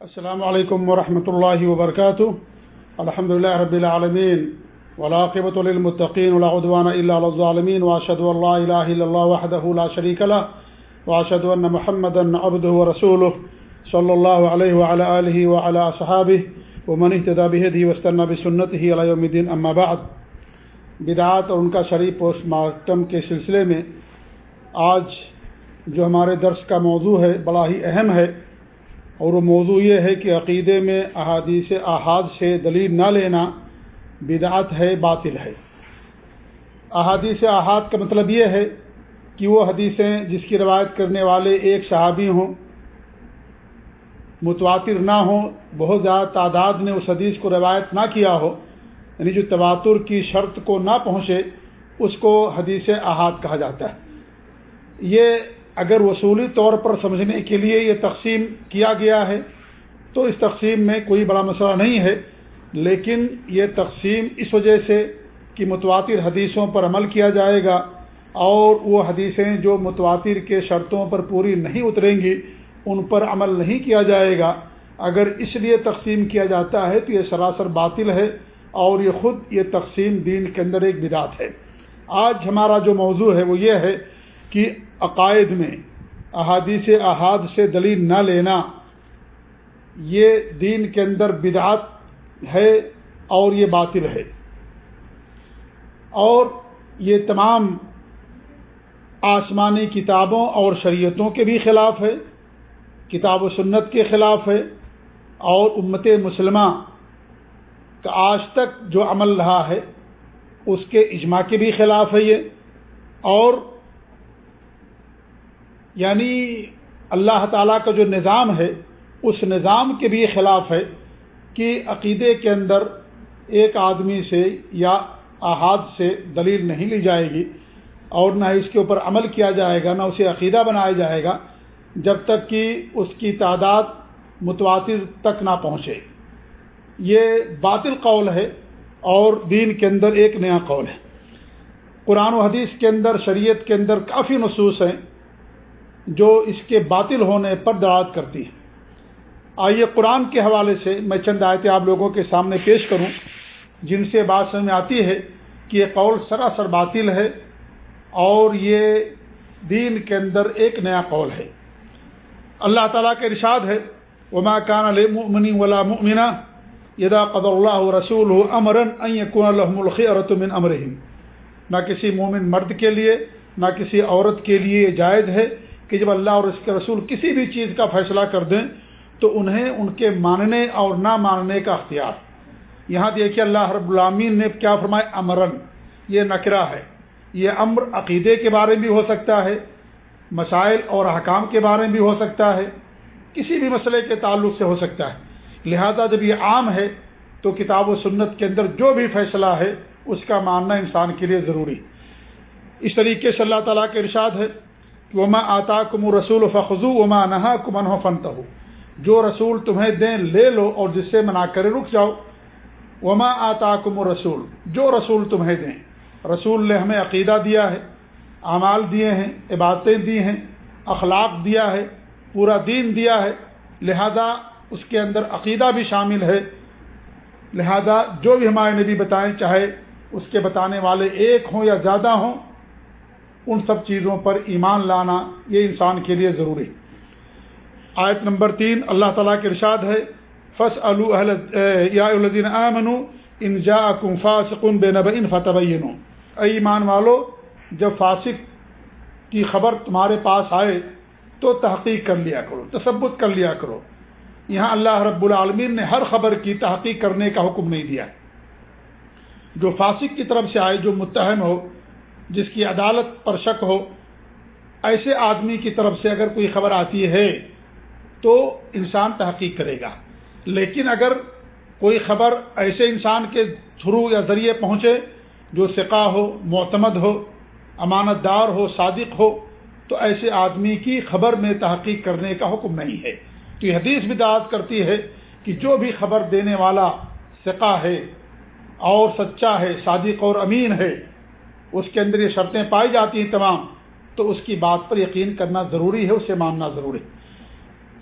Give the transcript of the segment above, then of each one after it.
السلام علیکم ورحمۃ اللہ وبرکاتہ۔ الحمد لله رب العالمین۔ ولاقبۃ للمتقین ولا عدوان الا على الظالمين واشهد ان لا اله الا الله وحده لا شريك له واشهد ان محمدا عبده ورسوله صلى الله عليه وعلى اله وعلى اصحابه ومن اهتدى بهديه واستنى بسنته الى يوم الدين اما بعد۔ بدعات اور ان کا شریف پوسٹ مارٹم کے سلسلے میں آج جو ہمارے درس کا موضوع ہے بڑا ہی اہم ہے اور وہ موضوع یہ ہے کہ عقیدے میں احادیث احاد سے دلیل نہ لینا بدعت ہے، باطل ہے۔ احادیث احاد کا مطلب یہ ہے کہ وہ حدیثیں جس کی روایت کرنے والے ایک صحابی ہوں، متواتر نہ ہوں، بہت زیادہ تعداد نے اس حدیث کو روایت نہ کیا ہو یعنی جو تواتر کی شرط کو نہ پہنچے، اس کو حدیث احاد کہا جاتا ہے۔ یہ اگر وصولی طور پر سمجھنے کے لیے یہ تقسیم کیا گیا ہے، تو اس تقسیم میں کوئی بڑا مسئلہ نہیں ہے، لیکن یہ تقسیم اس وجہ سے کہ متواتر حدیثوں پر عمل کیا جائے گا اور وہ حدیثیں جو متواتر کے شرطوں پر پوری نہیں اتریں گی، ان پر عمل نہیں کیا جائے گا۔ اگر اس لیے تقسیم کیا جاتا ہے تو یہ سراسر باطل ہے اور یہ خود یہ تقسیم دین کے اندر ایک بدعت ہے۔ آج ہمارا جو موضوع ہے وہ یہ ہے کہ عقائد میں، احادیث احاد سے دلیل نہ لینا، یہ دین کے اندر بدعت ہے اور یہ باطل ہے۔ اور یہ تمام آسمانی کتابوں اور شریعتوں کے بھی خلاف ہے، کتاب و سنت کے خلاف ہے، اور امت مسلمہ کا آج تک جو عمل رہا ہے، اس کے اجماع کے بھی خلاف ہے یہ۔ اور یعنی اللہ تعالیٰ کا جو نظام ہے، اس نظام کے بھی خلاف ہے کہ عقیدے کے اندر ایک آدمی سے یا احاد سے دلیل نہیں لی جائے گی اور نہ اس کے اوپر عمل کیا جائے گا، نہ اسے عقیدہ بنایا جائے گا جب تک کہ اس کی تعداد متواتر تک نہ پہنچے۔ یہ باطل قول ہے اور دین کے اندر ایک نیا قول ہے۔ قرآن و حدیث کے اندر، شریعت کے اندر کافی نصوص ہیں۔ جو اس کے باطل ہونے پر دعات کرتی ہے۔ آئیے قرآن کے حوالے سے میں چند آیتیں آپ لوگوں کے سامنے پیش کروں، جن سے بات سمجھ میں آتی ہے کہ یہ قول سراسر باطل ہے اور یہ دین کے اندر ایک نیا قول ہے۔ اللہ تعالیٰ کے ارشاد ہے، وما کان المنی ولا مؤمنہ یدا قدر اللہ رسول امرن کن الحم من امرحم نہ کسی مومن مرد کے لیے، نہ کسی عورت کے لیے جائز ہے کہ جب اللہ اور اس کے رسول کسی بھی چیز کا فیصلہ کر دیں تو انہیں ان کے ماننے اور نہ ماننے کا اختیار۔ یہاں دیکھیے اللہ رب العامین نے کیا فرمائے امرن۔ یہ نکرا ہے۔ یہ امر عقیدے کے بارے میں بھی ہو سکتا ہے، مسائل اور احکام کے بارے میں بھی ہو سکتا ہے، کسی بھی مسئلے کے تعلق سے ہو سکتا ہے۔ لہذا جب یہ عام ہے تو کتاب و سنت کے اندر جو بھی فیصلہ ہے، اس کا ماننا انسان کے لیے ضروری۔ اس طریقے سے اللہ تعالیٰ کے ارشاد ہے۔ وما آتا کم رسول فخو وما نہا کمن ہو فنت ہو جو رسول تمہیں دیں، لے لو اور جس سے منا کرے رک جاؤ۔ وما آتا کم رسول جو رسول تمہیں دیں۔ رسول نے ہمیں عقیدہ دیا ہے، اعمال دیے ہیں، عبادتیں دی ہیں، اخلاق دیا ہے، پورا دین دیا ہے۔ لہذا اس کے اندر عقیدہ بھی شامل ہے۔ لہذا جو بھی ہمارے نبی بتائیں، چاہے اس کے بتانے والے ایک ہوں یا زیادہ ہوں ان سب چیزوں پر ایمان لانا یہ انسان کے لیے ضروری آیت نمبر تین، اللہ تعالیٰ کے ارشاد ہے فص الدین امن ان جا کم فاسقن بے نب ان فتح اے ایمان والو، جب فاسق کی خبر تمہارے پاس آئے تو تحقیق کر لیا کرو تصبت کر لیا کرو۔ یہاں اللہ رب العالمین نے ہر خبر کی تحقیق کرنے کا حکم نہیں دیا۔ جو فاسق کی طرف سے آئے، جو متحم ہو جس کی عدالت پر شک ہو، ایسے آدمی کی طرف سے اگر کوئی خبر آتی ہے تو انسان تحقیق کرے گا۔ لیکن اگر کوئی خبر ایسے انسان کے تھرو یا ذریعے پہنچے جو سقا ہو، معتمد ہو امانت دار ہو، صادق ہو، تو ایسے آدمی کی خبر میں تحقیق کرنے کا حکم نہیں ہے۔ تو یہ حدیث بھی دعات کرتی ہے کہ جو بھی خبر دینے والا سقا ہے اور سچا ہے، صادق اور امین ہے اس کے اندر یہ شرطیں پائی جاتی ہیں تمام، تو اس کی بات پر یقین کرنا ضروری ہے، اسے ماننا ضروری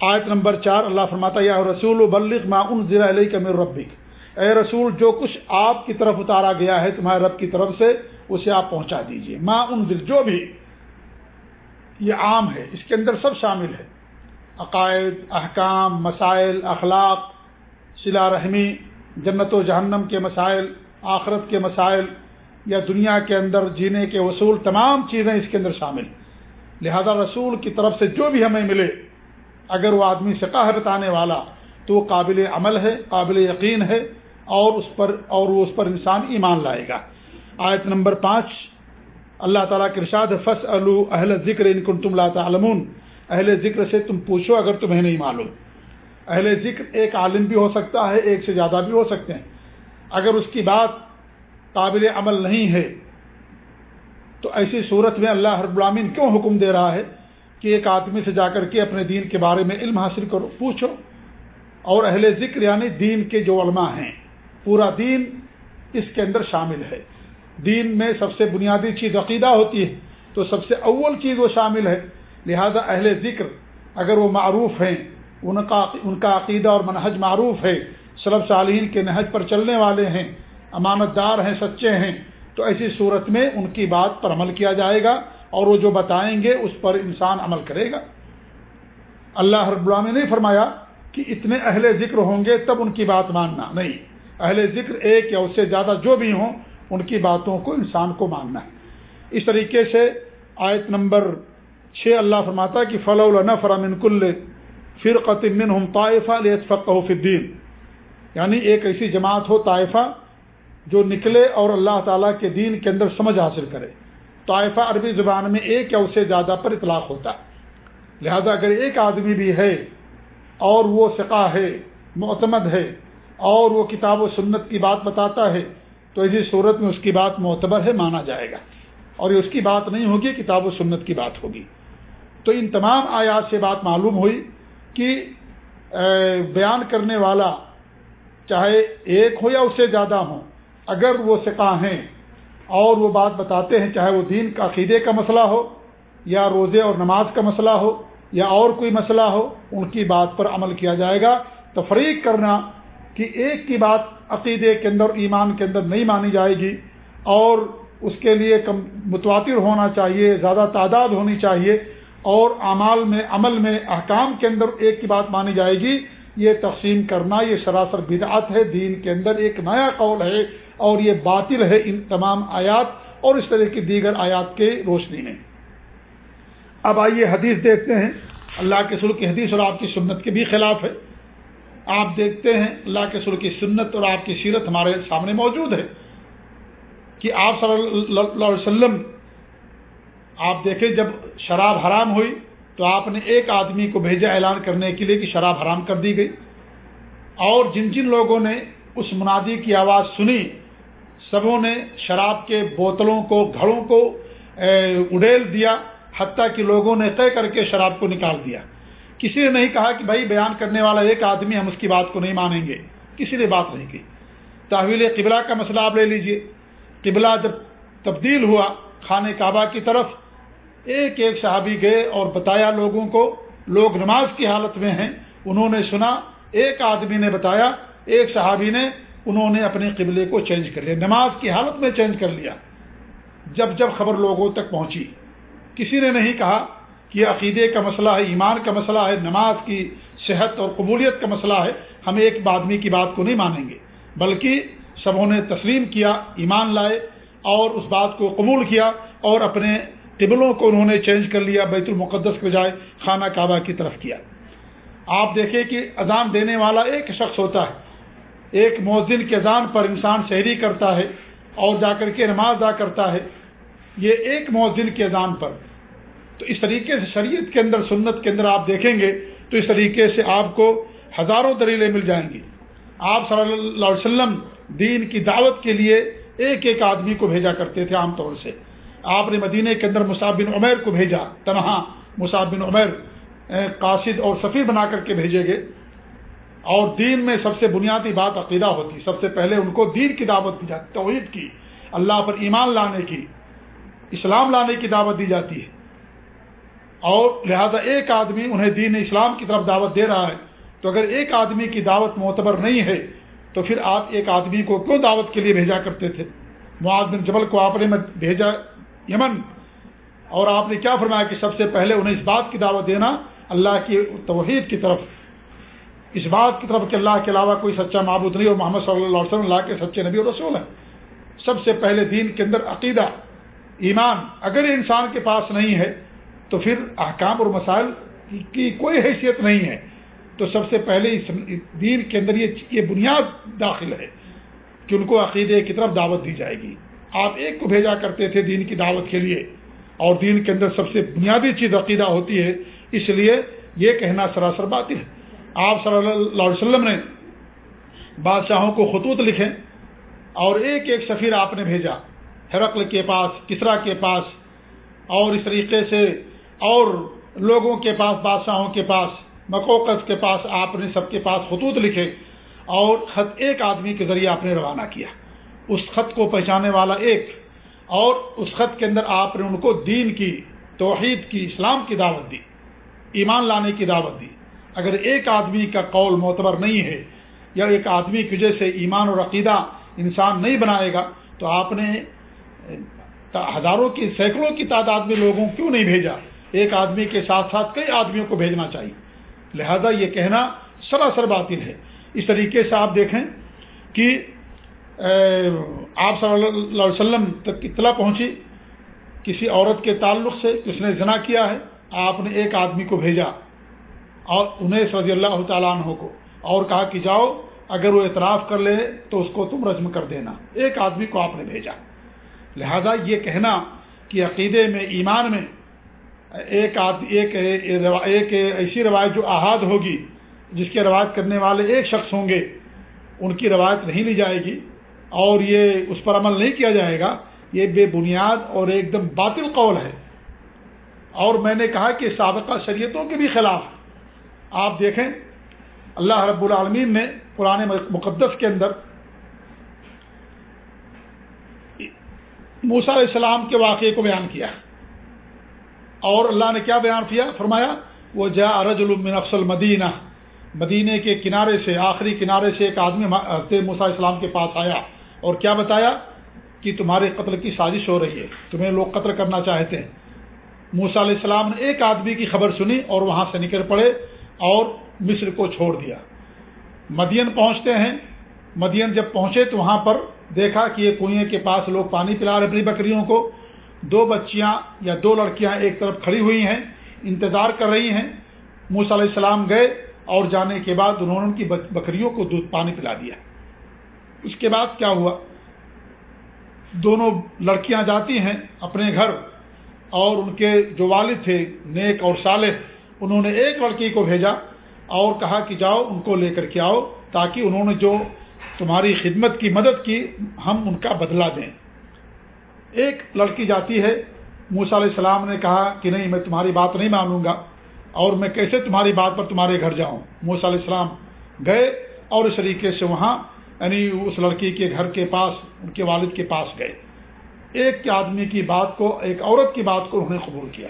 آیت نمبر چار، اللہ فرماتا یا رسول بلغ ما انزل علیہ کا ربک۔ اے رسول، جو کچھ آپ کی طرف اتارا گیا ہے تمہارے رب کی طرف سے، اسے آپ پہنچا دیجیے۔ ما انزل، جو بھی، یہ عام ہے، اس کے اندر سب شامل ہے۔ عقائد، احکام، مسائل، اخلاق صلا رحمی، جنت و جہنم کے مسائل، آخرت کے مسائل یا دنیا کے اندر جینے کے اصول تمام چیزیں اس کے اندر شامل لہذا رسول کی طرف سے جو بھی ہمیں ملے، اگر وہ آدمی سقاہ بتانے والا، تو وہ قابل عمل ہے، قابل یقین ہے، اور اس پر، اور وہ اس پر انسان ایمان لائے گا۔ آیت نمبر پانچ، اللہ تعالیٰ کے ارشاد فص اہل ذکر ان کن تم لاتا علمون اہل ذکر سے تم پوچھو اگر تمہیں نہیں معلوم۔ اہل ذکر ایک عالم بھی ہو سکتا ہے، ایک سے زیادہ بھی ہو سکتے ہیں۔ اگر اس کی بات قابل عمل نہیں ہے۔ تو ایسی صورت میں اللہ رب العامین کیوں حکم دے رہا ہے کہ ایک آدمی سے جا کر کے اپنے دین کے بارے میں علم حاصل کرو، پوچھو۔ اور اہل ذکر یعنی دین کے جو علماء ہیں، پورا دین اس کے اندر شامل ہے۔ دین میں سب سے بنیادی چیز عقیدہ ہوتی ہے، تو سب سے اول چیز وہ شامل ہے۔ لہذا اہل ذکر اگر وہ معروف ہیں، ان کا ان کا عقیدہ اور منہج معروف ہے صلب صالحین کے نہج پر چلنے والے ہیں امانت دار ہیں، سچے ہیں، تو ایسی صورت میں ان کی بات پر عمل کیا جائے گا اور وہ جو بتائیں گے اس پر انسان عمل کرے گا۔ اللہ رب اللہ نے نہیں فرمایا کہ اتنے اہل ذکر ہوں گے تب ان کی بات ماننا۔ نہیں، اہل ذکر ایک یا اس سے زیادہ جو بھی ہوں، ان کی باتوں کو انسان کو ماننا ہے۔ اس طریقے سے آیت نمبر چھ اللہ فرماتا کہ فلاں فرامن کل فرقت من ہم طائفہ لیتفقہ الدین یعنی ایک ایسی جماعت ہو، طائفہ جو نکلے اور اللہ تعالیٰ کے دین کے اندر سمجھ حاصل کرے۔ طائفہ عربی زبان میں ایک یا اس سے زیادہ پر اطلاق ہوتا ہے۔ لہذا اگر ایک آدمی بھی ہے اور وہ سقا ہے، معتمد ہے، اور وہ کتاب و سنت کی بات بتاتا ہے، تو اسی صورت میں اس کی بات معتبر ہے مانا جائے گا۔ اور یہ اس کی بات نہیں ہوگی، کتاب و سنت کی بات ہوگی۔ تو ان تمام آیات سے بات معلوم ہوئی کہ بیان کرنے والا چاہے ایک ہو یا اس سے زیادہ ہوں اگر وہ سقا ہیں اور وہ بات بتاتے ہیں، چاہے وہ دین کا، عقیدے کا مسئلہ ہو، یا روزے اور نماز کا مسئلہ ہو، یا اور کوئی مسئلہ ہو، ان کی بات پر عمل کیا جائے گا۔ تفریق کرنا کہ ایک کی بات عقیدے کے اندر، ایمان کے اندر نہیں مانی جائے گی، اور اس کے لیے کم متواتر ہونا چاہیے، زیادہ تعداد ہونی چاہیے، اور اعمال میں، عمل میں، احکام کے اندر ایک کی بات مانی جائے گی۔ یہ تقسیم کرنا، یہ سراسر بدعت ہے۔ دین کے اندر ایک نیا قول ہے۔ اور یہ باطل ہے ان تمام آیات اور اس طرح کی دیگر آیات کے روشنی میں۔ اب آئیے حدیث دیکھتے ہیں۔ اللہ کے سر کی حدیث اور آپ کی سنت کے بھی خلاف ہے۔ آپ دیکھتے ہیں اللہ کے سر کی سنت اور آپ کی سیرت ہمارے سامنے موجود ہے۔ کہ آپ صلی اللہ علیہ وسلم، آپ دیکھیں جب شراب حرام ہوئی تو آپ نے ایک آدمی کو بھیجا اعلان کرنے کے لیے کہ شراب حرام کر دی گئی۔ اور جن جن لوگوں نے اس منادی کی آواز سنی سبوں نے شراب کے بوتلوں کو، گھڑوں کو اڈیل دیا، حتیٰ کہ لوگوں نے طے کر کے شراب کو نکال دیا۔ کسی نے نہیں کہا کہ بھائی بیان کرنے والا ایک آدمی ہم اس کی بات کو نہیں مانیں گے۔ کسی نے بات نہیں کی۔ تحویل قبلہ کا مسئلہ آپ لے لیجیے۔ قبلہ جب تبدیل ہوا، خانہ کعبہ کی طرف ایک ایک صحابی گئے اور بتایا لوگوں کو، لوگ نماز کی حالت میں ہیں، انہوں نے سنا، ایک آدمی نے بتایا، ایک صحابی نے انہوں نے اپنے قبلے کو چینج کر لیا، نماز کی حالت میں چینج کر لیا۔ جب جب خبر لوگوں تک پہنچی، کسی نے نہیں کہا کہ عقیدے کا مسئلہ ہے، ایمان کا مسئلہ ہے، نماز کی صحت اور قبولیت کا مسئلہ ہے، ہم ایک آدمی کی بات کو نہیں مانیں گے۔ بلکہ سبوں نے تسلیم کیا، ایمان لائے اور اس بات کو قبول کیا اور اپنے قبلوں کو انہوں نے چینج کر لیا، بیت المقدس کے بجائے خانہ کعبہ کی طرف کیا۔ آپ دیکھیں کہ اذان دینے والا ایک شخص ہوتا ہے۔ ایک مؤذن کے اذان پر انسان شہری کرتا ہے اور جا کر کے نماز ادا کرتا ہے، یہ ایک مؤذن کے اذان پر۔ تو اس طریقے سے شریعت کے اندر، سنت کے اندر آپ دیکھیں گے، تو اس طریقے سے آپ کو ہزاروں دلیلیں مل جائیں گی۔ آپ صلی اللہ علیہ وسلم دین کی دعوت کے لیے ایک ایک آدمی کو بھیجا کرتے تھے عام طور سے۔ آپ نے مدینہ کے اندر مصعب بن عمیر کو بھیجا، تنہا مصعب بن عمیر قاصد اور سفیر بنا کر کے بھیجے گئے۔ اور دین میں سب سے بنیادی بات عقیدہ ہوتی، سب سے پہلے ان کو دین کی دعوت دی جاتی، توحید کی، اللہ پر ایمان لانے کی، اسلام لانے کی دعوت دی جاتی ہے۔ اور لہذا ایک آدمی انہیں دین اسلام کی طرف دعوت دے رہا ہے، تو اگر ایک آدمی کی دعوت معتبر نہیں ہے، تو پھر آپ ایک آدمی کو کیوں دعوت کے لیے بھیجا کرتے تھے؟ معاذ بن جبل کو آپ نے بھیجا یمن، اور آپ نے کیا فرمایا کہ سب سے پہلے انہیں اس بات کی دعوت دینا، اللہ کی توحید کی طرف اس بات کی طرف کہ اللہ کے علاوہ کوئی سچا معبود نہیں اور محمد صلی اللہ علیہ وسلم اللہ کے سچے نبی اور رسول ہیں۔ سب سے پہلے دین کے اندر عقیدہ، ایمان، اگر انسان کے پاس نہیں ہے تو پھر احکام اور مسائل کی کوئی حیثیت نہیں ہے۔ تو سب سے پہلے اس دین کے اندر یہ بنیاد داخل ہے کہ ان کو عقیدے کی طرف دعوت دی جائے گی۔ آپ ایک کو بھیجا کرتے تھے دین کی دعوت کے لیے اور دین کے اندر سب سے بنیادی چیز عقیدہ ہوتی ہے، اس لیے یہ کہنا سراسر بات ہے۔ آپ صلی اللہ علیہ وسلم نے بادشاہوں کو خطوط لکھے اور ایک ایک سفیر آپ نے بھیجا ہرقل کے پاس، کسرا کے پاس، اور اس طریقے سے اور لوگوں کے پاس، بادشاہوں کے پاس مکوکس کے پاس آپ نے سب کے پاس خطوط لکھے اور خط ایک آدمی کے ذریعے آپ نے روانہ کیا۔ اس خط کو پہچانے والا ایک اور اس خط کے اندر آپ نے ان کو دین کی، توحید کی، اسلام کی دعوت دی، ایمان لانے کی دعوت دی۔ اگر ایک آدمی کا قول معتبر نہیں ہے یا ایک آدمی کی وجہ سے ایمان اور عقیدہ انسان نہیں بنائے گا، تو آپ نے ہزاروں کی، سینکڑوں کی تعداد میں لوگوں کیوں نہیں بھیجا؟ ایک آدمی کے ساتھ ساتھ کئی آدمیوں کو بھیجنا چاہیے۔ لہذا یہ کہنا سراسر باطل ہے۔ اس طریقے سے آپ دیکھیں کہ آپ صلی اللہ علیہ وسلم تک اطلاع پہنچی کسی عورت کے تعلق سے اس نے زنا کیا ہے، آپ نے ایک آدمی کو بھیجا۔ اور انہیں رضی اللہ تعالیٰ عنہ کو اور کہا کہ جاؤ، اگر وہ اعتراف کر لے تو اس کو تم رجم کر دینا۔ ایک آدمی کو آپ نے بھیجا۔ لہذا یہ کہنا کہ عقیدے میں، ایمان میں ایک ایک ایک ایسی روایت جو احاد ہوگی، جس کے روایت کرنے والے ایک شخص ہوں گے، ان کی روایت نہیں لی جائے گی اور یہ اس پر عمل نہیں کیا جائے گا۔ یہ بے بنیاد اور ایک دم باطل قول ہے۔ اور میں نے کہا کہ سابقہ شریعتوں کے بھی خلاف آپ دیکھیں، اللہ رب العالمین نے پرانے مقدس کے اندر موسا علیہ السلام کے واقعے کو بیان کیا۔ اور اللہ نے کیا بیان کیا؟ فرمایا وہ جا ارج المن افسل مدینہ مدینے کے کنارے سے، آخری کنارے سے ایک آدمی موسا اسلام کے پاس آیا۔ اور کیا بتایا؟ کہ تمہارے قتل کی سازش ہو رہی ہے، تمہیں لوگ قتل کرنا چاہتے ہیں۔ موسا علیہ السلام نے ایک آدمی کی خبر سنی اور وہاں سے نکل پڑے۔ اور مصر کو چھوڑ دیا۔ مدین پہنچتے ہیں۔ مدین جب پہنچے تو وہاں پر دیکھا کہ یہ کنویں کے پاس لوگ پانی پلا رہے اپنی بکریوں کو دو بچیاں یا دو لڑکیاں ایک طرف کھڑی ہوئی ہیں، انتظار کر رہی ہیں۔ موسیٰ علیہ السلام گئے اور جانے کے بعد انہوں نے ان کی بکریوں کو دودھ پانی پلا دیا۔ اس کے بعد کیا ہوا؟ دونوں لڑکیاں جاتی ہیں اپنے گھر اور ان کے جو والد تھے، نیک اور صالح انہوں نے ایک لڑکی کو بھیجا اور کہا کہ جاؤ ان کو لے کر کے آؤ تاکہ انہوں نے جو تمہاری خدمت کی مدد کی ہم ان کا بدلہ دیں۔ ایک لڑکی جاتی ہے موسا علیہ السلام نے کہا کہ نہیں، میں تمہاری بات نہیں مانوں گا اور میں کیسے تمہاری بات پر تمہارے گھر جاؤں؟ موسا علیہ السلام گئے اور اس طریقے سے وہاں یعنی اس لڑکی کے گھر کے پاس، ان کے والد کے پاس گئے۔ ایک آدمی کی بات کو، ایک عورت کی بات کو انہوں نے قبول کیا۔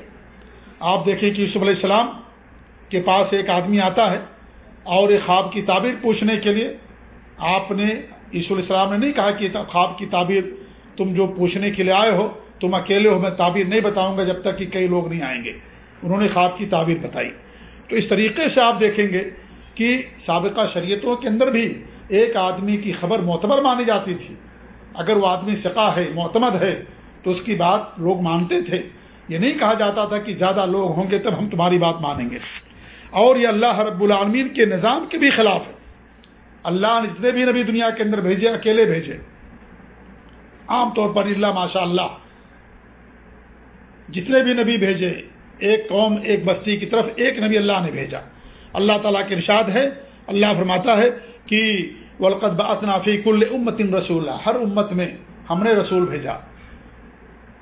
آپ دیکھیں کہ یوسف علیہ السلام کے پاس ایک آدمی آتا ہے اور ایک خواب کی تعبیر پوچھنے کے لیے آپ نے علیہ السلام نے نہیں کہا کہ خواب کی تعبیر تم جو پوچھنے کے لیے آئے ہو، تم اکیلے ہو، میں تعبیر نہیں بتاؤں گا جب تک کہ کئی لوگ نہیں آئیں گے۔ انہوں نے خواب کی تعبیر بتائی۔ تو اس طریقے سے آپ دیکھیں گے کہ سابقہ شریعتوں کے اندر بھی ایک آدمی کی خبر معتبر مانی جاتی تھی۔ اگر وہ آدمی سقا ہے، معتمد ہے، تو اس کی بات لوگ مانتے تھے۔ یہ نہیں کہا جاتا تھا کہ زیادہ لوگ ہوں گے تب ہم تمہاری بات مانیں گے۔ اور یہ اللہ رب العالمین کے نظام کے بھی خلاف ہے۔ اللہ نے جتنے بھی نبی دنیا کے اندر بھیجے، اکیلے بھیجے۔ عام طور پر اللہ ماشاء اللہ جتنے بھی نبی بھیجے، ایک قوم، ایک بستی کی طرف ایک نبی اللہ نے بھیجا۔ اللہ تعالیٰ کے ارشاد ہے، اللہ فرماتا ہے کہ ولقت باطنافی کل امت رسول ہر امت میں ہم نے رسول بھیجا۔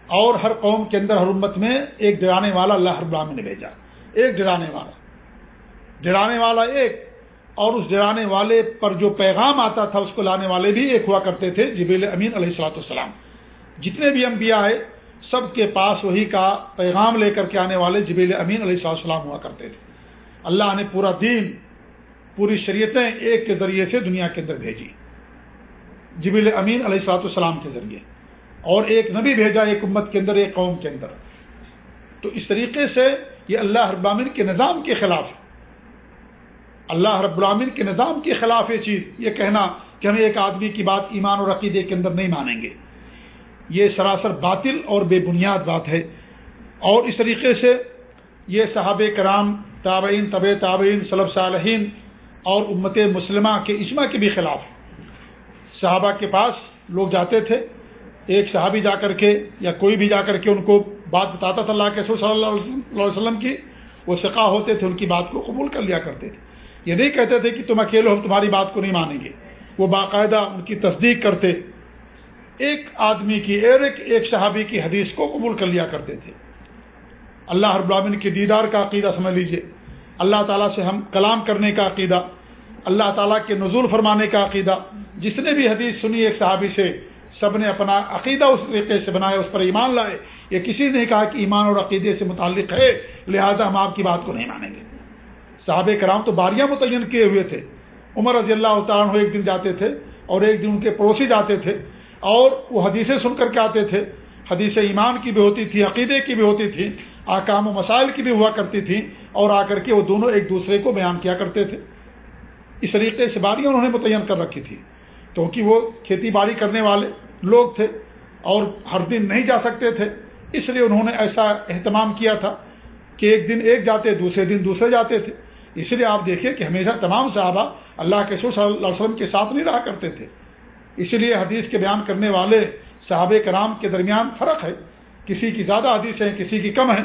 اور ہر قوم کے اندر، ہر امت میں ایک ڈرانے والا اللہ ہر نے بھیجا۔ ایک ڈرانے والا۔ ڈرانے والا ایک۔ اور اس ڈرانے والے پر جو پیغام آتا تھا، اس کو لانے والے بھی ایک ہوا کرتے تھے جبیل امین علیہ السلاۃ السلام جتنے بھی انبیاء آئے، سب کے پاس وہی کا پیغام لے کر کے آنے والے جبیل امین علیہ السلام ہوا کرتے تھے۔ اللہ نے پورا دین، پوری شریعتیں ایک کے ذریعے سے دنیا کے اندر بھیجی۔ جبیل امین علیہ السلاۃ السلام کے ذریعے۔ اور ایک نبی بھیجا ایک امت کے اندر، ایک قوم کے اندر۔ تو اس طریقے سے یہ اللہ رب کے نظام کے خلاف ہے۔ اللہ رب العامن کے نظام کے خلاف یہ چیز، یہ کہنا کہ ہمیں ایک آدمی کی بات ایمان اور عقیدے کے اندر نہیں مانیں گے۔ یہ سراسر باطل اور بے بنیاد بات ہے۔ اور اس طریقے سے یہ صحاب کرام، تابعین طب تابعین صلب صالحین اور امت مسلمہ کے اجماع کے بھی خلاف۔ صحابہ کے پاس لوگ جاتے تھے۔ ایک صحابی جا کر کے یا کوئی بھی جا کر کے ان کو بات بتاتا تھا اللہ کے صلی اللہ علیہ وسلم کی، وہ سقا ہوتے تھے، ان کی بات کو قبول کر لیا کرتے تھے۔ یہ نہیں کہتے تھے کہ تم اکیلے ہم تمہاری بات کو نہیں مانیں گے۔ وہ باقاعدہ ان کی تصدیق کرتے۔ ایک آدمی کی، ایک ایک صحابی کی حدیث کو قبول کر لیا کرتے تھے۔ اللہ ہر العالمین کے دیدار کا عقیدہ سمجھ لیجیے۔ اللہ تعالیٰ سے ہم کلام کرنے کا عقیدہ، اللہ تعالیٰ کے نزول فرمانے کا عقیدہ۔ جس نے بھی حدیث سنی ایک صحابی سے سب نے اپنا عقیدہ اس طریقے سے بنایا، اس پر ایمان لائے۔ یہ کسی نے کہا کہ ایمان اور عقیدے سے متعلق ہے، لہذا ہم آپ کی بات کو نہیں مانیں گے۔ صحابہ کرام تو باریاں متعین کیے ہوئے تھے۔ عمر رضی اللہ تعالیٰ ایک دن جاتے تھے اور ایک دن ان کے پڑوسی جاتے تھے اور وہ حدیثیں سن کر کے آتے تھے۔ حدیث ایمان کی بھی ہوتی تھی، عقیدے کی بھی ہوتی تھی، آکام و مسائل کی بھی ہوا کرتی تھیں اور آ کر کے وہ دونوں ایک دوسرے کو بیان کیا کرتے تھے۔ اس طریقے سے باریاں انہوں نے متعین کر رکھی تھی۔ کیونکہ وہ کھیتی باڑی کرنے والے لوگ تھے اور ہر دن نہیں جا سکتے تھے، اس لیے انہوں نے ایسا اہتمام کیا تھا کہ ایک دن ایک جاتے، دوسرے دن دوسرے جاتے تھے۔ اس لیے آپ دیکھیں کہ ہمیشہ تمام صحابہ اللہ کے سور صلی اللہ علیہ وسلم کے ساتھ نہیں رہا کرتے تھے۔ اس لیے حدیث کے بیان کرنے والے صحاب کرام کے درمیان فرق ہے۔ کسی کی زیادہ حدیث ہیں، کسی کی کم ہیں۔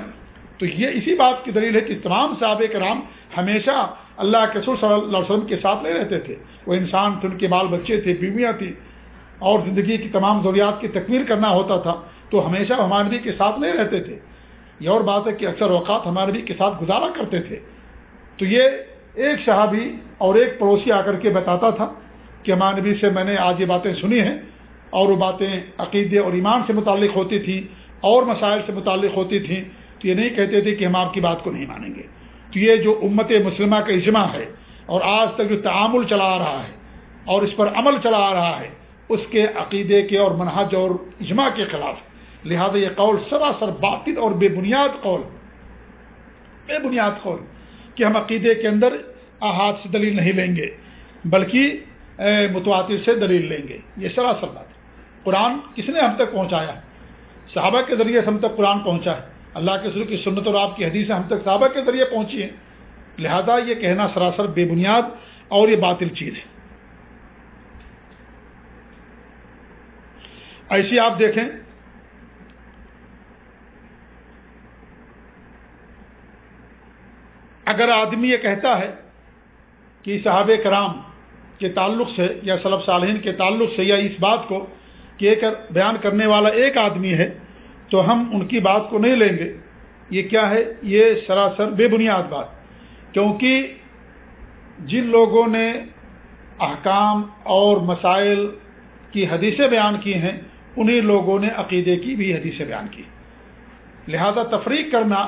تو یہ اسی بات کی دلیل ہے کہ تمام صحاب کرام ہمیشہ اللہ کے سور صلی اللہ علیہ وسلم کے ساتھ نہیں رہتے تھے۔ وہ انسان تھے، ان کے بال بچے تھے، بیویاں تھیں۔ اور زندگی کی تمام ضروریات کی تکمیل کرنا ہوتا تھا، تو ہمیشہ ہمارے نبی کے ساتھ نہیں رہتے تھے۔ یہ اور بات ہے کہ اکثر اوقات ہمارے نبی کے ساتھ گزارا کرتے تھے۔ تو یہ ایک صحابی اور ایک پڑوسی آ کر کے بتاتا تھا کہ ہمارے نبی سے میں نے آج یہ باتیں سنی ہیں اور وہ باتیں عقیدے اور ایمان سے متعلق ہوتی تھیں اور مسائل سے متعلق ہوتی تھیں۔ تو یہ نہیں کہتے تھے کہ ہم آپ کی بات کو نہیں مانیں گے۔ تو یہ جو امت مسلمہ کا اجماع ہے اور آج تک جو تعامل چلا آ رہا ہے اور اس پر عمل چلا آ رہا ہے اس کے عقیدے کے اور منہج اور اجماع کے خلاف۔ لہذا یہ قول سراسر باطل اور بے بنیاد قول، بے بنیاد قول کہ ہم عقیدے کے اندر احاد سے دلیل نہیں لیں گے، بلکہ متواتر سے دلیل لیں گے۔ یہ سراسر بات قرآن کس نے ہم تک پہنچایا؟ صحابہ کے ذریعے سے ہم تک قرآن پہنچا ہے۔ اللہ کے سر کی سنت اور آپ کی حدیثیں ہم تک صحابہ کے ذریعے پہنچی ہیں لہذا یہ کہنا سراسر بے بنیاد اور یہ باطل چیز ہے۔ ایسی آپ دیکھیں۔ اگر آدمی یہ کہتا ہے کہ صحاب کرام کے تعلق سے یا صلب صالحین کے تعلق سے یا اس بات کو کہ ایک بیان کرنے والا ایک آدمی ہے تو ہم ان کی بات کو نہیں لیں گے۔ یہ کیا ہے؟ یہ سراسر بے بنیاد بات۔ کیونکہ جن لوگوں نے احکام اور مسائل کی حدیثیں بیان کی ہیں انہی لوگوں نے عقیدے کی بھی حدیثیں بیان کی۔ لہذا تفریق کرنا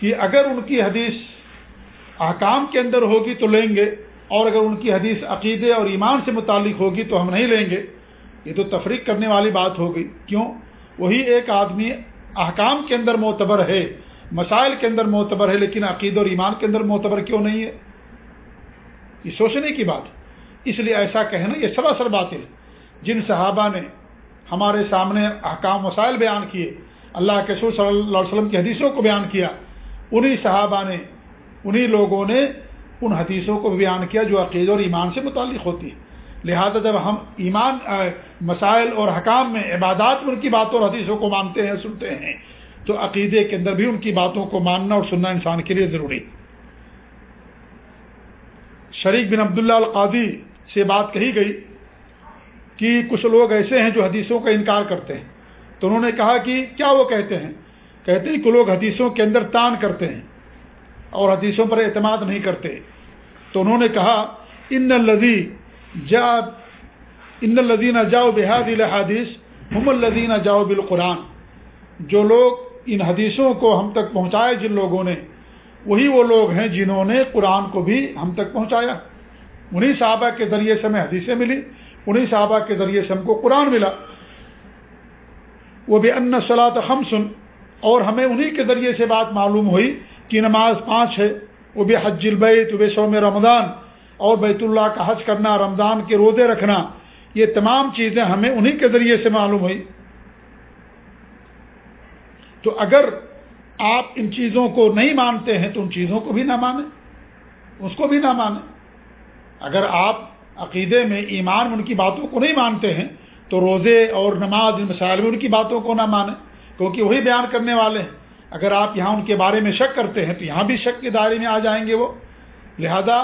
کہ اگر ان کی حدیث احکام کے اندر ہوگی تو لیں گے، اور اگر ان کی حدیث عقیدے اور ایمان سے متعلق ہوگی تو ہم نہیں لیں گے۔ یہ تو تفریق کرنے والی بات ہوگی کیوں؟ وہی ایک آدمی احکام کے اندر معتبر ہے، مسائل کے اندر معتبر ہے، لیکن عقید اور ایمان کے اندر معتبر کیوں نہیں ہے؟ یہ سوچنے کی بات۔ اس لیے ایسا کہنا یہ سراسر بات ہے جن صحابہ نے ہمارے سامنے احکام مسائل بیان کیے، اللہ کے سور صلی اللہ علیہ وسلم کی حدیثوں کو بیان کیا۔ انہی صحابہ نے، انہی لوگوں نے ان حدیثوں کو بیان کیا جو عقید اور ایمان سے متعلق ہوتی ہے لہذا جب ہم ایمان مسائل اور حکام میں عبادات میں ان کی باتوں اور حدیثوں کو مانتے ہیں، سنتے ہیں، تو عقیدے کے اندر بھی ان کی باتوں کو ماننا اور سننا انسان کے لیے ضروری شریک بن عبداللہ القادی سے بات کہی گئی۔ کہ کچھ لوگ ایسے ہیں جو حدیثوں کا انکار کرتے ہیں۔ تو انہوں نے کہا کہ کیا وہ کہتے ہیں؟ کہتے ہیں کہ لوگ حدیثوں کے اندر تان کرتے ہیں اور حدیثوں پر اعتماد نہیں کرتے۔ تو انہوں نے کہا، ان لذی جا ان الدین جاؤ بحاد الحادیث ہم الدین جاؤ بالقرآن۔ جو لوگ ان حدیثوں کو ہم تک پہنچائے، جن لوگوں نے، وہی وہ لوگ ہیں جنہوں نے قرآن کو بھی ہم تک پہنچایا۔ انہیں صحابہ کے ذریعے سے ہمیں حدیثیں ملی۔ انہیں صحابہ کے ذریعے سے ہم کو قرآن ملا۔ وہ بھی ان صلاح ہم سن اور ہمیں انہی کے ذریعے سے بات معلوم ہوئی کہ نماز پانچ ہے۔ وہ بھی حج البیت وہ سوم رمضان۔ اور بیت اللہ کا حج کرنا، رمضان کے روزے رکھنا، یہ تمام چیزیں ہمیں انہی کے ذریعے سے معلوم ہوئی۔ تو اگر آپ ان چیزوں کو نہیں مانتے ہیں تو ان چیزوں کو بھی نہ مانیں۔ اس کو بھی نہ مانیں۔ اگر آپ عقیدے میں ایمان ان کی باتوں کو نہیں مانتے ہیں، تو روزے اور نماز ان مسائل میں ان کی باتوں کو نہ مانیں، کیونکہ وہی بیان کرنے والے ہیں۔ اگر آپ یہاں ان کے بارے میں شک کرتے ہیں، تو یہاں بھی شک کے دائرے میں آ جائیں گے وہ۔ لہذا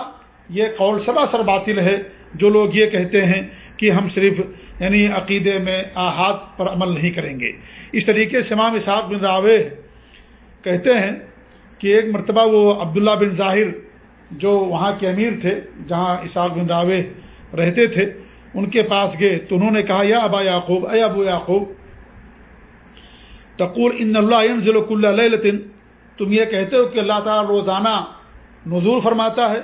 یہ قول سراسر باطل ہے۔ جو لوگ یہ کہتے ہیں کہ ہم صرف یعنی عقیدے میں احاط پر عمل نہیں کریں گے۔ اس طریقے سے امام اسحاق بن راوے کہتے ہیں کہ ایک مرتبہ وہ عبداللہ بن ظاہر جو وہاں کے امیر تھے، جہاں اسحاق بن راوے رہتے تھے، ان کے پاس گئے تو انہوں نے کہا، یا ابا یعقوب، اے ابو یعقوب، تقول ان اللہ ضلع اللہ تم یہ کہتے ہو کہ اللہ تعالیٰ روزانہ نزول فرماتا ہے؟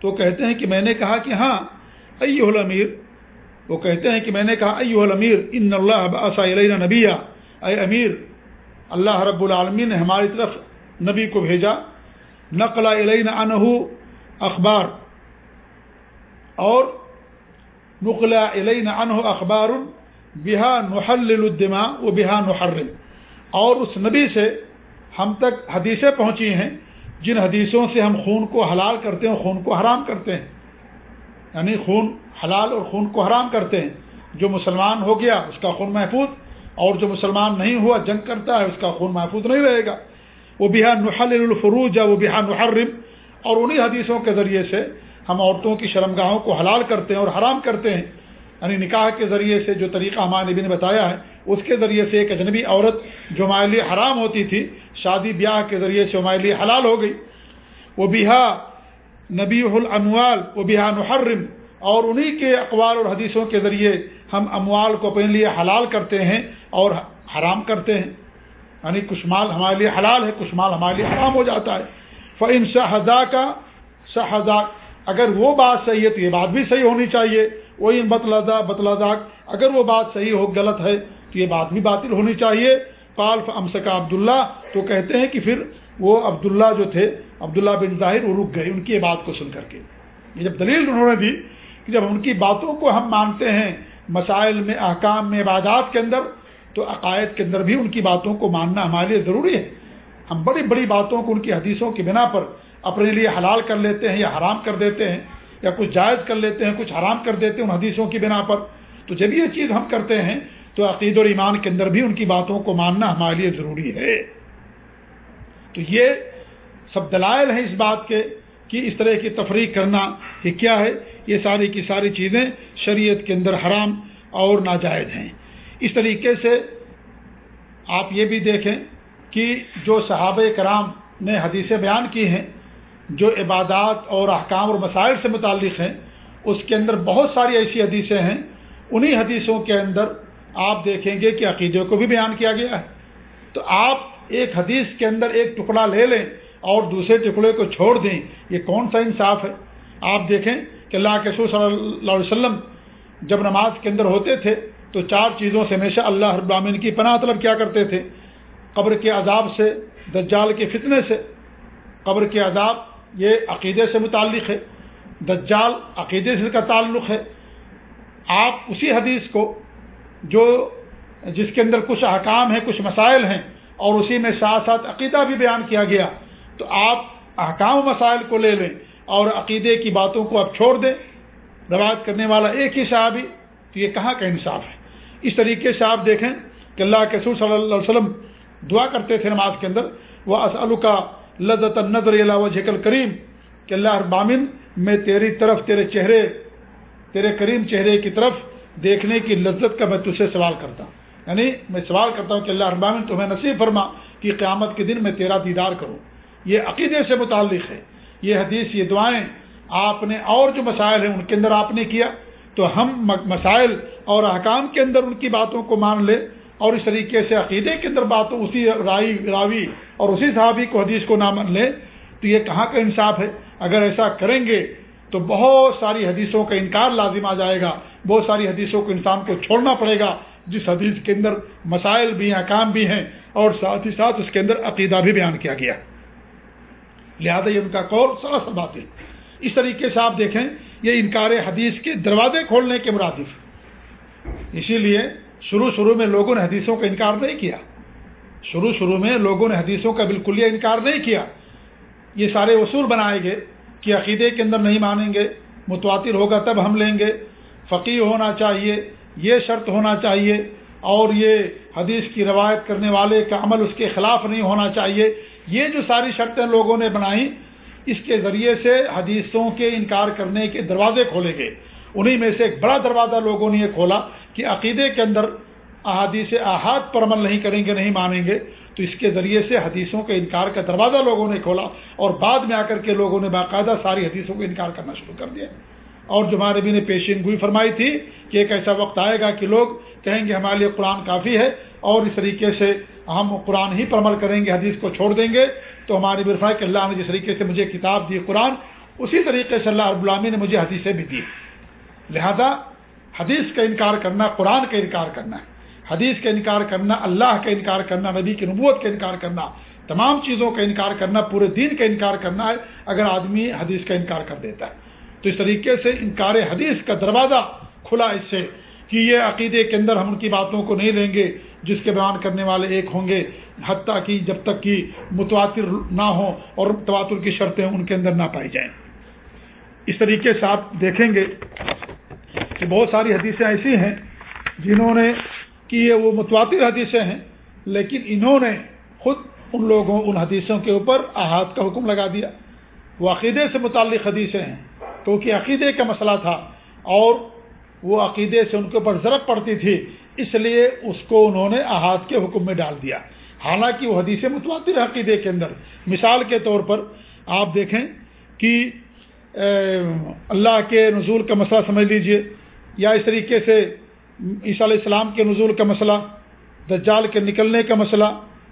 تو کہتے ہیں کہ میں نے کہا کہ ہاں ایو الامیر۔ وہ کہتے ہیں کہ میں نے کہا ایو الامیر، ان اللہ علیہ نبیہ اے امیر، اللہ رب العالمین نے ہماری طرف نبی کو بھیجا۔ نقل علین انہو اخبار اور نقل علین انہ اخبار بہا نحل الدماء و بہا نحرم اور اس نبی سے ہم تک حدیثیں پہنچی ہیں جن حدیثوں سے ہم خون کو حلال کرتے ہیں خون کو حرام کرتے ہیں یعنی خون حلال اور خون کو حرام کرتے ہیں جو مسلمان ہو گیا اس کا خون محفوظ اور جو مسلمان نہیں ہوا جنگ کرتا ہے اس کا خون محفوظ نہیں رہے گا وہ بہا نحل الفروج وہ بہا نحرم اور انہی حدیثوں کے ذریعے سے ہم عورتوں کی شرمگاہوں کو حلال کرتے ہیں اور حرام کرتے ہیں۔ یعنی نکاح کے ذریعے سے جو طریقہ ہمارے نبی نے بتایا ہے، اس کے ذریعے سے ایک اجنبی عورت جو ہمارے لیے حرام ہوتی تھی، شادی بیاہ کے ذریعے سے ہمارے لیے حلال ہو گئی۔ وہ بیہا نبی الاموال وہ بیہا نحرم۔ اور انہی کے اقوال اور حدیثوں کے ذریعے ہم اموال کو اپنے لیے حلال کرتے ہیں اور حرام کرتے ہیں۔ یعنی کچھ مال ہمارے لیے حلال ہے، کچھ مال ہمارے لیے حرام ہو جاتا ہے۔ فعن شہدا کا شہدا اگر وہ بات صحیح ہے تو یہ بات بھی صحیح ہونی چاہیے۔ وہ ان بتلا بتلا اگر وہ بات صحیح ہو، غلط ہے تو یہ بات بھی باطل ہونی چاہیے۔ قالف امسکا عبداللہ تو کہتے ہیں کہ پھر وہ عبداللہ جو تھے، عبداللہ بن ظاہر، وہ رک گئے۔ ان کی بات کو سن کر کے۔ یہ جب دلیل انہوں نے دی کہ جب ان کی باتوں کو ہم مانتے ہیں مسائل میں، احکام میں، عبادات کے اندر، تو عقائد کے اندر بھی ان کی باتوں کو ماننا ہمارے لیے ضروری ہے۔ ہم بڑی بڑی باتوں کو ان کی حدیثوں کی بنا پر اپنے لیے حلال کر لیتے ہیں یا حرام کر دیتے ہیں یا کچھ جائز کر لیتے ہیں، کچھ حرام کر دیتے ہیں ان حدیثوں کی بنا پر۔ تو جب یہ چیز ہم کرتے ہیں، تو عقید اور ایمان کے اندر بھی ان کی باتوں کو ماننا ہمارے لیے ضروری ہے۔ تو یہ سب دلائل ہیں اس بات کے کہ اس طرح کی تفریح کرنا یہ کیا ہے؟ یہ ساری کی ساری چیزیں شریعت کے اندر حرام اور ناجائز ہیں۔ اس طریقے سے آپ یہ بھی دیکھیں کہ جو صحابہ کرام نے حدیثیں بیان کی ہیں، جو عبادات اور احکام اور مسائل سے متعلق ہیں، اس کے اندر بہت ساری ایسی حدیثیں ہیں۔ انہی حدیثوں کے اندر آپ دیکھیں گے کہ عقیدے کو بھی بیان کیا گیا ہے۔ تو آپ ایک حدیث کے اندر ایک ٹکڑا لے لیں اور دوسرے ٹکڑے کو چھوڑ دیں، یہ کون سا انصاف ہے؟ آپ دیکھیں کہ اللہ کے صلی اللہ علیہ وسلم جب نماز کے اندر ہوتے تھے تو چار چیزوں سے ہمیشہ اللہ ابامین کی پناہ طلب کیا کرتے تھے۔ قبر کے عذاب سے، دجال کے فتنے سے۔ قبر کے عذاب یہ عقیدے سے متعلق ہے۔ دجال عقیدے سے کا تعلق ہے۔ آپ اسی حدیث کو جو جس کے اندر کچھ احکام ہیں، کچھ مسائل ہیں اور اسی میں ساتھ ساتھ عقیدہ بھی بیان کیا گیا، تو آپ احکام و مسائل کو لے لیں اور عقیدے کی باتوں کو اب چھوڑ دیں۔ روایت کرنے والا ایک ہی صحابی، تو یہ کہاں کا انصاف ہے؟ اس طریقے سے آپ دیکھیں کہ اللہ کے سور صلی اللہ علیہ وسلم دعا کرتے تھے نماز کے اندر وہ اسلو کا لذت نظر وجہ کریم کہ اللہ ابامن میں تیری طرف، تیرے چہرے، تیرے کریم چہرے کی طرف دیکھنے کی لذت کا میں تجھ سے سوال کرتا ہوں۔ یعنی میں سوال کرتا ہوں کہ اللہ ابامن تمہیں نصیب فرما کہ قیامت کے دن میں تیرا دیدار کروں۔ یہ عقیدے سے متعلق ہے، یہ حدیث، یہ دعائیں آپ نے اور جو مسائل ہیں ان کے اندر آپ نے کیا، تو ہم مسائل اور احکام کے اندر ان کی باتوں کو مان لیں اور اس طریقے سے عقیدے کے اندر باتوں، اسی رائی راوی اور اسی صحابی کو حدیث کو نہ من لیں، تو یہ کہاں کا انصاف ہے؟ اگر ایسا کریں گے تو بہت ساری حدیثوں کا انکار لازم آ جائے گا، بہت ساری حدیثوں کو انسان کو چھوڑنا پڑے گا، جس حدیث کے اندر مسائل بھی ہیں، کام بھی ہیں، اور ساتھ ہی ساتھ اس کے اندر عقیدہ بھی بیان کیا گیا۔ لہذا یہ ان کا قول سراسر بات ہے اس طریقے سے آپ دیکھیں، یہ انکار حدیث کے دروازے کھولنے کے مرادف۔ اسی لیے شروع شروع میں لوگوں نے حدیثوں کا انکار نہیں کیا۔ شروع شروع میں لوگوں نے حدیثوں کا بالکل یہ انکار نہیں کیا۔ یہ سارے اصول بنائے گئے کہ عقیدے کے اندر نہیں مانیں گے، متواتر ہوگا تب ہم لیں گے۔ فقی ہونا چاہیے، یہ شرط ہونا چاہیے۔ اور یہ حدیث کی روایت کرنے والے کا عمل اس کے خلاف نہیں ہونا چاہیے۔ یہ جو ساری شرطیں لوگوں نے بنائیں اس کے ذریعے سے حدیثوں کے انکار کرنے کے دروازے کھولے گئے۔ انہی میں سے ایک بڑا دروازہ لوگوں نے یہ کھولا۔ کہ عقیدے کے اندر احادیث احاد پر عمل نہیں کریں گے، نہیں مانیں گے، تو اس کے ذریعے سے حدیثوں کے انکار کا دروازہ لوگوں نے کھولا اور بعد میں آ کر کے لوگوں نے باقاعدہ ساری حدیثوں کو انکار کرنا شروع کر دیا۔ اور جو ہمارے بھی نے پیشین گوئی فرمائی تھی کہ ایک ایسا وقت آئے گا کہ لوگ کہیں گے ہمارے لیے قرآن کافی ہے اور اس طریقے سے ہم قرآن ہی پر عمل کریں گے، حدیث کو چھوڑ دیں گے، تو ہماری برفا کہ اللہ نے جس طریقے سے مجھے کتاب دی قرآن، اسی طریقے سے اللہ رب العامی نے مجھے حدیثیں بھی دی۔ لہذا حدیث کا انکار کرنا، قرآن کا انکار کرنا ہے حدیث کا انکار کرنا، اللہ کا انکار کرنا، نبی کی نبوت کا انکار کرنا، تمام چیزوں کا انکار کرنا، پورے دین کا انکار کرنا ہے، اگر آدمی حدیث کا انکار کر دیتا ہے۔ تو اس طریقے سے انکار حدیث کا دروازہ کھلا اس سے کہ یہ عقیدے کے اندر ہم ان کی باتوں کو نہیں لیں گے، جس کے بیان کرنے والے ایک ہوں گے، حتیٰ کہ جب تک کہ متواتر نہ ہوں اور تواتر کی شرطیں ان کے اندر نہ پائی جائیں۔ اس طریقے سے آپ دیکھیں گے کہ بہت ساری حدیثیں ایسی ہیں جنہوں نے کہ یہ وہ متواتر حدیثیں ہیں، لیکن انہوں نے خود ان لوگوں، ان حدیثوں کے اوپر احاد کا حکم لگا دیا۔ وہ عقیدے سے متعلق حدیثیں ہیں۔ کیونکہ عقیدے کا مسئلہ تھا اور وہ عقیدے سے ان کے اوپر ضرب پڑتی تھی، اس لیے اس کو انہوں نے احاد کے حکم میں ڈال دیا۔ حالانکہ وہ حدیث متواتر عقیدے کے اندر۔ مثال کے طور پر آپ دیکھیں کہ اللہ کے نزول کا مسئلہ سمجھ لیجیے۔ یا اس طریقے سے عیسیٰ علیہ السلام کے نزول کا مسئلہ، دجال کے نکلنے کا مسئلہ،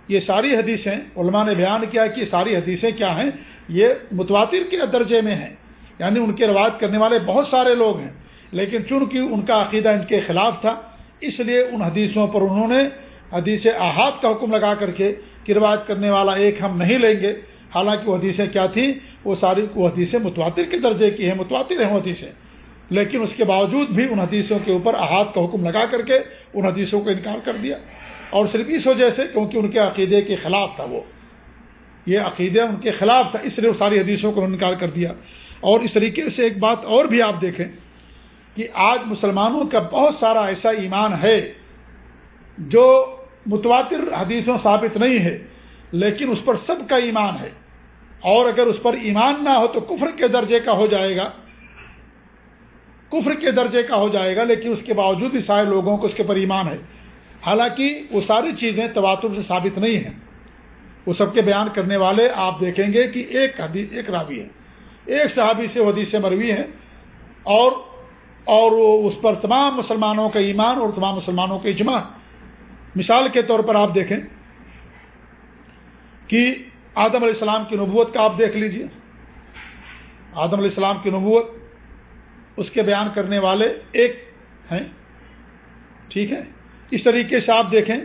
یہ ساری حدیثیں، علماء نے بیان کیا کہ یہ ساری حدیثیں کیا ہیں؟ یہ متواتر کے درجے میں ہیں۔ یعنی ان کے روایت کرنے والے بہت سارے لوگ ہیں، لیکن چونکہ ان کا عقیدہ ان کے خلاف تھا، اس لیے ان حدیثوں پر انہوں نے حدیث احاد کا حکم لگا کر کے کہ روایت کرنے والا ایک ہم نہیں لیں گے۔ حالانکہ وہ حدیثیں کیا تھیں؟ وہ ساری وہ حدیثیں متواتر کے درجے کی ہیں، متواتر ہیں وہ حدیثیں۔ لیکن اس کے باوجود بھی ان حدیثوں کے اوپر احاد کا حکم لگا کر کے ان حدیثوں کو انکار کر دیا۔ اور صرف اس وجہ سے کیونکہ ان کے عقیدے کے خلاف تھا وہ۔ یہ عقیدہ ان کے خلاف تھا، اس لیے وہ ساری حدیثوں کو انکار کر دیا۔ اور اس طریقے سے ایک بات اور بھی آپ دیکھیں کہ آج مسلمانوں کا بہت سارا ایسا ایمان ہے جو متواتر حدیثوں ثابت نہیں ہے، لیکن اس پر سب کا ایمان ہے۔ اور اگر اس پر ایمان نہ ہو تو کفر کے درجے کا ہو جائے گا۔ کفر کے درجے کا ہو جائے گا، لیکن اس کے باوجود بھی سارے لوگوں کو اس کے پر ایمان ہے۔ حالانکہ وہ ساری چیزیں تواتر سے ثابت نہیں ہیں۔ وہ سب کے بیان کرنے والے آپ دیکھیں گے کہ ایک حدیث، ایک راوی ہے۔ ایک صحابی سے حدیث مروی ہیں۔ اور اور وہ اس پر تمام مسلمانوں کا ایمان اور تمام مسلمانوں کا اجماع۔ مثال کے طور پر آپ دیکھیں کہ آدم علیہ السلام کی نبوت کا آپ دیکھ لیجیے۔ آدم علیہ السلام کی نبوت اس کے بیان کرنے والے ایک ہیں۔ ٹھیک ہے؟ اس طریقے سے آپ دیکھیں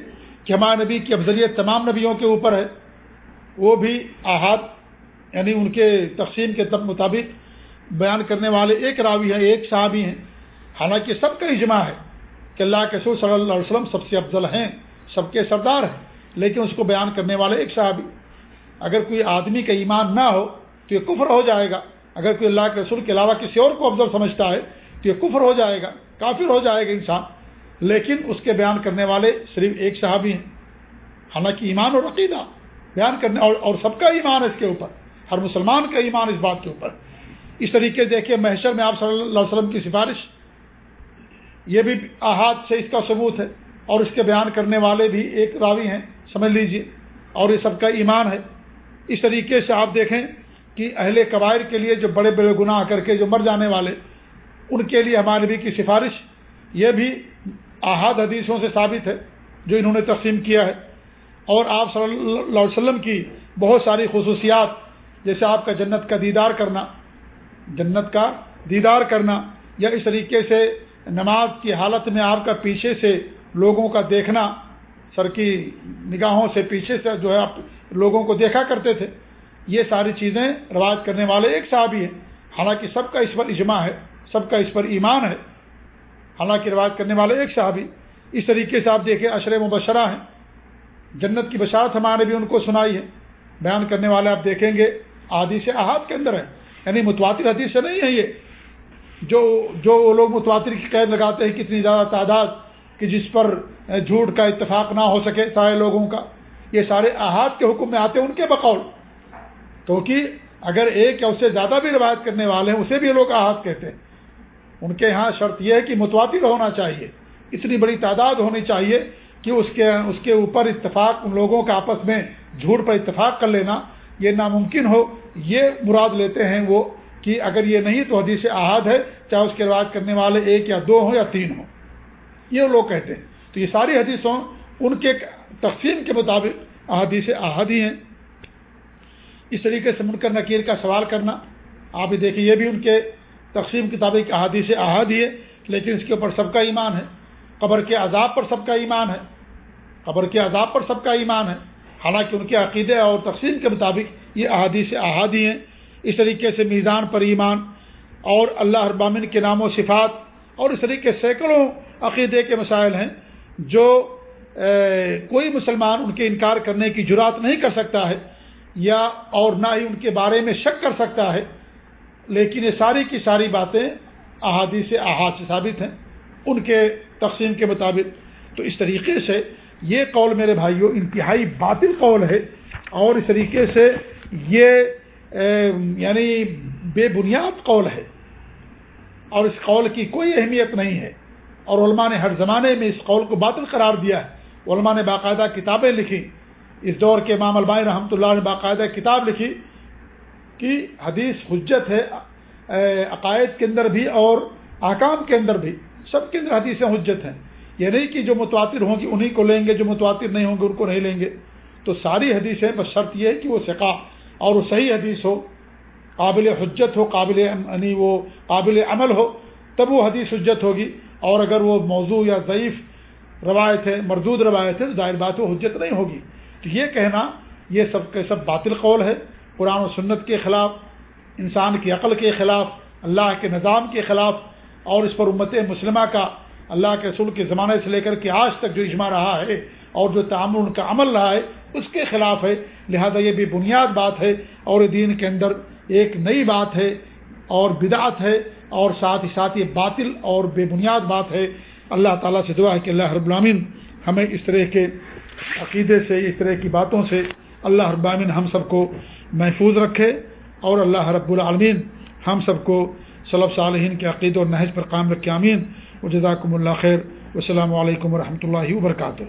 کہ ہمارے نبی کی افضلیت تمام نبیوں کے اوپر ہے۔ وہ بھی احاد یعنی ان کے تقسیم کے مطابق بیان کرنے والے ایک راوی ہیں، ایک صحابی ہیں۔ حالانکہ سب کا اجماع ہے کہ اللہ کے سور صلی اللہ علیہ وسلم سب سے افضل ہیں، سب کے سردار ہیں، لیکن اس کو بیان کرنے والے ایک صحابی۔ اگر کوئی آدمی کا ایمان نہ ہو تو یہ کفر ہو جائے گا۔ اگر کوئی اللہ کے رسول کے علاوہ کسی اور کو افضل سمجھتا ہے تو یہ کفر ہو جائے گا، کافر ہو جائے گا انسان۔ لیکن اس کے بیان کرنے والے صرف ایک صحابی ہیں۔ حالانکہ ایمان اور عقیدہ بیان کرنے اور اور سب کا ایمان ہے اس کے اوپر۔ ہر مسلمان کا ایمان اس بات کے اوپر۔ اس طریقے دیکھیے محشر میں آپ صلی اللہ علیہ وسلم کی سفارش، یہ بھی احاد سے اس کا ثبوت ہے۔ اور اس کے بیان کرنے والے بھی ایک راوی ہیں، سمجھ لیجیے۔ اور یہ سب کا ایمان ہے۔ اس طریقے سے آپ دیکھیں کہ اہل قبائر کے لیے جو بڑے بڑے گناہ کر کے جو مر جانے والے، ان کے لیے ہمارے نبی کی سفارش یہ بھی احاد حدیثوں سے ثابت ہے، جو انہوں نے تقسیم کیا ہے۔ اور آپ صلی اللہ علیہ وسلم کی بہت ساری خصوصیات، جیسے آپ کا جنت کا دیدار کرنا، جنت کا دیدار کرنا، یا اس طریقے سے نماز کی حالت میں آپ کا پیچھے سے لوگوں کا دیکھنا، سر کی نگاہوں سے پیچھے سے جو ہے آپ لوگوں کو دیکھا کرتے تھے۔ یہ ساری چیزیں رواج کرنے والے ایک صحابی ہیں۔ حالانکہ سب کا اس پر اجماع ہے، سب کا اس پر ایمان ہے۔ حالانکہ رواج کرنے والے ایک صحابی۔ اس طریقے سے آپ دیکھیں اشر مبشرہ ہیں۔ جنت کی بشارت ہمارے بھی ان کو سنائی ہے۔ بیان کرنے والے آپ دیکھیں گے آدی سے احاد کے اندر ہے۔ یعنی متواتر حدیث سے نہیں ہے یہ۔ جو جو وہ لوگ متواتر کی قید لگاتے ہیں، کتنی زیادہ تعداد کہ جس پر جھوٹ کا اتفاق نہ ہو سکے سارے لوگوں کا۔ یہ سارے احاد کے حکم میں آتے ہیں، ان کے بقول۔ کیونکہ اگر ایک یا اس سے زیادہ بھی روایت کرنے والے ہیں، اسے بھی لوگ احاد کہتے ہیں۔ ان کے یہاں شرط یہ ہے کہ متواتر ہونا چاہیے، اتنی بڑی تعداد ہونی چاہیے کہ اس کے اس کے اوپر اتفاق، ان لوگوں کا آپس میں جھوٹ پر اتفاق کر لینا یہ ناممکن ہو۔ یہ مراد لیتے ہیں وہ کہ اگر یہ نہیں تو حدیث احاد ہے، چاہے اس کے رواج کرنے والے ایک یا دو ہوں یا تین ہوں۔ یہ لوگ کہتے ہیں۔ تو یہ ساری حدیثوں ان کے تقسیم کے مطابق احادیث احادی ہیں۔ اس طریقے سے منکر نکیر کا سوال کرنا، آپ بھی دیکھیں، یہ بھی ان کے تقسیم کتابی احادیث احادی ہے، لیکن اس کے اوپر سب کا ایمان ہے۔ قبر کے عذاب پر سب کا ایمان ہے۔ قبر کے عذاب پر سب کا ایمان ہے۔ حالانکہ ان کے عقیدے اور تقسیم کے مطابق یہ احادیث احادی ہیں۔ اس طریقے سے میزان پر ایمان اور اللہ ابامن کے نام و صفات اور اس طریقے سینکڑوں عقیدے کے مسائل ہیں جو کوئی مسلمان ان کے انکار کرنے کی جرات نہیں کر سکتا ہے۔ یا اور نہ ہی ان کے بارے میں شک کر سکتا ہے، لیکن یہ ساری کی ساری باتیں احادی سے احاد سے ثابت ہیں، ان کے تقسیم کے مطابق۔ تو اس طریقے سے یہ قول میرے بھائیوں انتہائی باطل قول ہے، اور اس طریقے سے یہ یعنی بے بنیاد قول ہے۔ اور اس قول کی کوئی اہمیت نہیں ہے۔ اور علماء نے ہر زمانے میں اس قول کو باطل قرار دیا ہے۔ علماء نے باقاعدہ کتابیں لکھی اس دور کے امام البائی رحمۃ اللہ نے باقاعدہ کتاب لکھی کہ حدیث حجت ہے عقائد کے اندر بھی اور احکام کے اندر بھی سب کے اندر حدیثیں حجت ہیں۔ یہ نہیں کہ جو متواتر ہوں گی انہیں کو لیں گے، جو متواتر نہیں ہوں گے ان کو نہیں لیں گے۔ تو ساری حدیثیں بس شرط یہ ہے کہ وہ سکا اور وہ صحیح حدیث ہو، قابل حجت ہو، قابل یعنی وہ قابل عمل ہو، تب وہ حدیث حجت ہوگی۔ اور اگر وہ موضوع یا ضعیف روایت ہے، مردود روایت ہے، تو ظاہر بات وہ حجت نہیں ہوگی۔ تو یہ کہنا، یہ سب کے سب باطل قول ہے، قرآن و سنت کے خلاف، انسان کی عقل کے خلاف، اللہ کے نظام کے خلاف، اور اس پر امت مسلمہ کا، اللہ کے رسول کے زمانے سے لے کر کے آج تک جو اجماع رہا ہے، اور جو تعامل ان کا عمل رہا ہے، اس کے خلاف ہے۔ لہذا یہ بھی بنیاد بات ہے، اور دین کے اندر ایک نئی بات ہے، اور بدعت ہے، اور ساتھ ہی ساتھ یہ باطل اور بے بنیاد بات ہے۔ اللہ تعالیٰ سے دعا ہے کہ اللہ رب العامن ہمیں اس طرح کے عقیدے سے، اس طرح کی باتوں سے اللہ رب ہم سب کو محفوظ رکھے اور اللہ رب العالمین ہم سب کو صلب صالحین کے عقید و نہج پر قائم رکھے امین و جزاکم اللہ خیر۔ السلام علیکم و رحمۃ اللہ وبرکاتہ۔